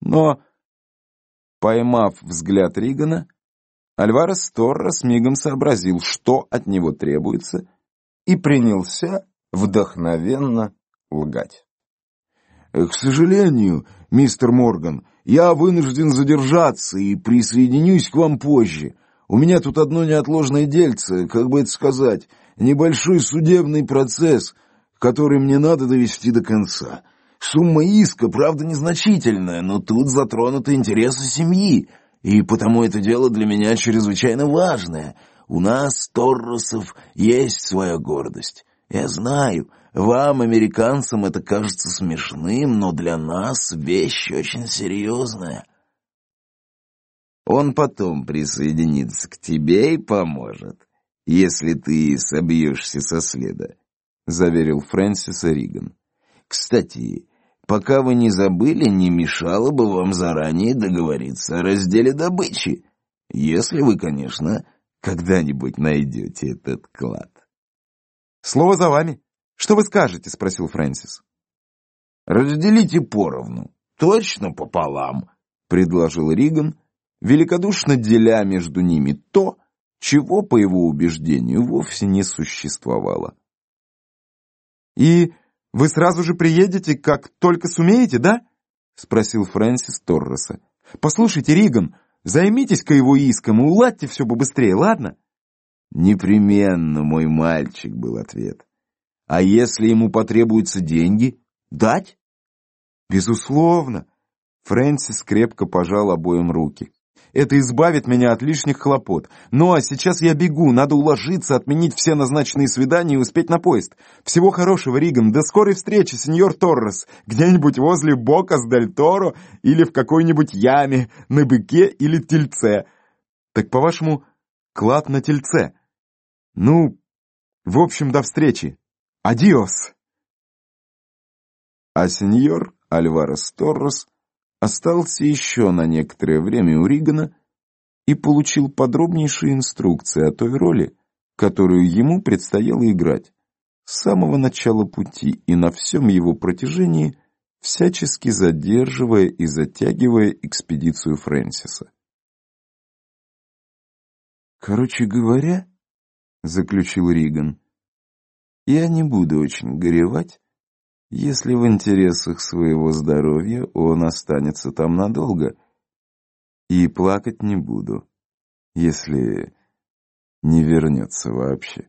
Но, поймав взгляд Ригана, Альварес Торрес мигом сообразил, что от него требуется, и принялся вдохновенно лгать. «К сожалению, мистер Морган, я вынужден задержаться и присоединюсь к вам позже. У меня тут одно неотложное дельце, как бы это сказать, небольшой судебный процесс, который мне надо довести до конца. Сумма иска, правда, незначительная, но тут затронуты интересы семьи, и потому это дело для меня чрезвычайно важное. У нас, Торросов, есть своя гордость. Я знаю, вам, американцам, это кажется смешным, но для нас вещь очень серьезная. Он потом присоединится к тебе и поможет, если ты собьешься со следа, — заверил Фрэнсиса Риган. Кстати, пока вы не забыли, не мешало бы вам заранее договориться о разделе добычи, если вы, конечно, когда-нибудь найдете этот клад. Слово за вами. Что вы скажете? спросил Фрэнсис. Разделите поровну, точно пополам, предложил Риган, великодушно деля между ними то, чего, по его убеждению, вовсе не существовало. «И вы сразу же приедете, как только сумеете, да?» — спросил Фрэнсис Торреса. «Послушайте, Риган, займитесь-ка его иском и уладьте все побыстрее, ладно?» «Непременно, мой мальчик», — был ответ. «А если ему потребуются деньги, дать?» «Безусловно». Фрэнсис крепко пожал обоим руки. Это избавит меня от лишних хлопот. Ну а сейчас я бегу, надо уложиться, отменить все назначенные свидания и успеть на поезд. Всего хорошего, Риган, до скорой встречи, сеньор Торрес, где-нибудь возле Бокас дель Торо или в какой-нибудь яме, на быке или тельце. Так, по-вашему, клад на тельце? Ну, в общем, до встречи. Адиос. А сеньор Альварес Торрес остался еще на некоторое время у Ригана и получил подробнейшие инструкции о той роли, которую ему предстояло играть с самого начала пути и на всем его протяжении, всячески задерживая и затягивая экспедицию Фрэнсиса. «Короче говоря, — заключил Риган, — я не буду очень горевать, если в интересах своего здоровья он останется там надолго. И плакать не буду, если не вернется вообще.